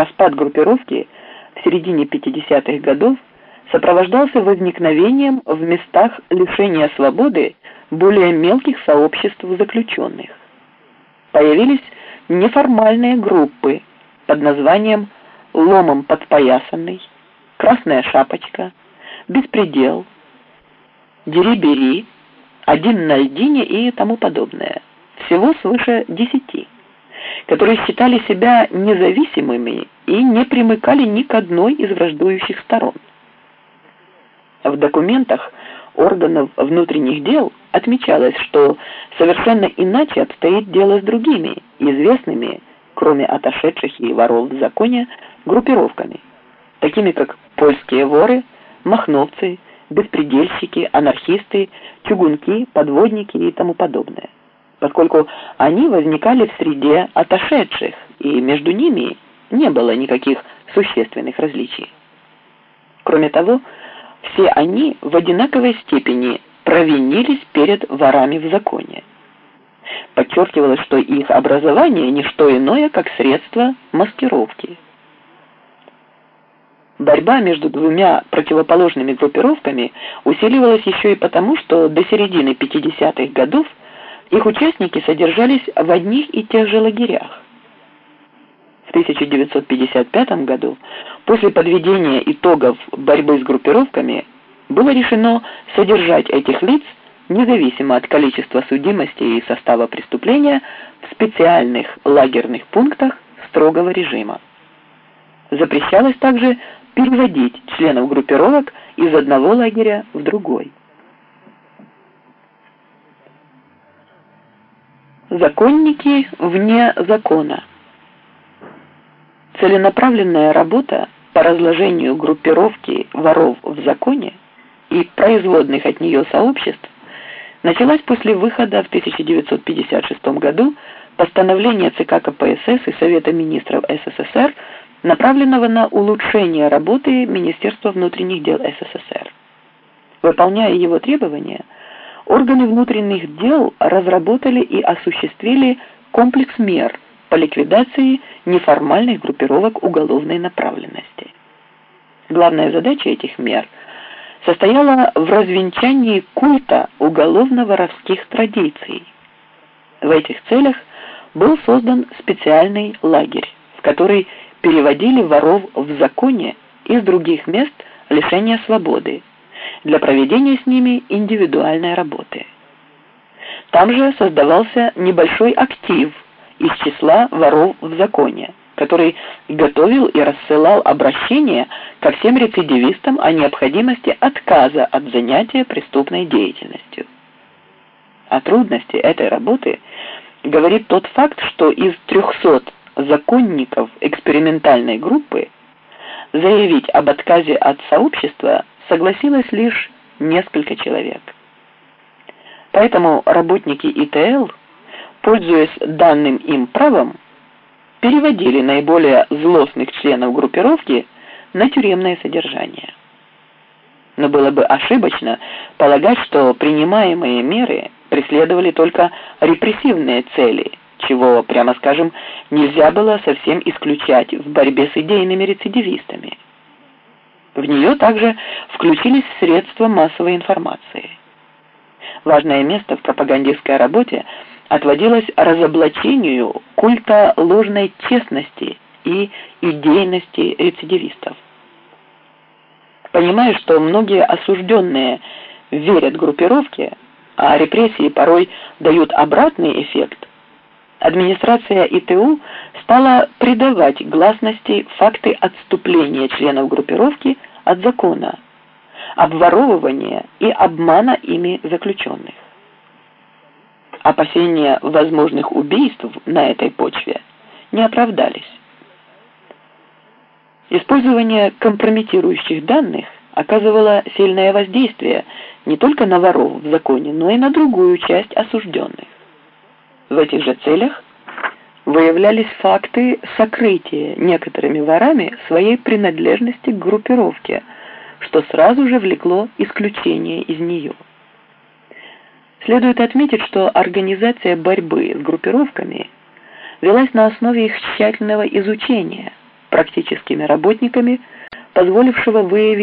распад группировки в середине 50-х годов сопровождался возникновением в местах лишения свободы более мелких сообществ заключенных. Появились неформальные группы под названием «Ломом подпоясанный», «Красная шапочка», «Беспредел», «Дери-бери», «Один на льдине» и тому подобное. Всего свыше десяти, которые считали себя независимыми и не примыкали ни к одной из враждующих сторон. В документах органов внутренних дел отмечалось, что совершенно иначе обстоит дело с другими, известными, кроме отошедших и воров в законе, группировками, такими как польские воры, махновцы, беспредельщики, анархисты, чугунки, подводники и тому подобное, поскольку они возникали в среде отошедших, и между ними не было никаких существенных различий. Кроме того, все они в одинаковой степени провинились перед ворами в законе. Подчеркивалось, что их образование – не что иное, как средство маскировки. Борьба между двумя противоположными группировками усиливалась еще и потому, что до середины 50-х годов их участники содержались в одних и тех же лагерях. В 1955 году, после подведения итогов борьбы с группировками, было решено содержать этих лиц независимо от количества судимости и состава преступления в специальных лагерных пунктах строгого режима. Запрещалось также переводить членов группировок из одного лагеря в другой. Законники вне закона Целенаправленная работа по разложению группировки воров в законе и производных от нее сообществ началась после выхода в 1956 году постановления ЦК КПСС и Совета министров СССР, направленного на улучшение работы Министерства внутренних дел СССР. Выполняя его требования, органы внутренних дел разработали и осуществили комплекс мер – по ликвидации неформальных группировок уголовной направленности. Главная задача этих мер состояла в развенчании культа уголовно-воровских традиций. В этих целях был создан специальный лагерь, в который переводили воров в законе из других мест лишения свободы для проведения с ними индивидуальной работы. Там же создавался небольшой актив – из числа воров в законе, который готовил и рассылал обращения ко всем рецидивистам о необходимости отказа от занятия преступной деятельностью. О трудности этой работы говорит тот факт, что из 300 законников экспериментальной группы заявить об отказе от сообщества согласилось лишь несколько человек. Поэтому работники ИТЛ пользуясь данным им правом, переводили наиболее злостных членов группировки на тюремное содержание. Но было бы ошибочно полагать, что принимаемые меры преследовали только репрессивные цели, чего, прямо скажем, нельзя было совсем исключать в борьбе с идейными рецидивистами. В нее также включились средства массовой информации. Важное место в пропагандистской работе – отводилось разоблачению культа ложной честности и идейности рецидивистов. Понимая, что многие осужденные верят группировке, а репрессии порой дают обратный эффект, администрация ИТУ стала придавать гласности факты отступления членов группировки от закона, обворовывания и обмана ими заключенных опасения возможных убийств на этой почве не оправдались. Использование компрометирующих данных оказывало сильное воздействие не только на воров в законе, но и на другую часть осужденных. В этих же целях выявлялись факты сокрытия некоторыми ворами своей принадлежности к группировке, что сразу же влекло исключение из нее. Следует отметить, что организация борьбы с группировками велась на основе их тщательного изучения, практическими работниками, позволившего выявить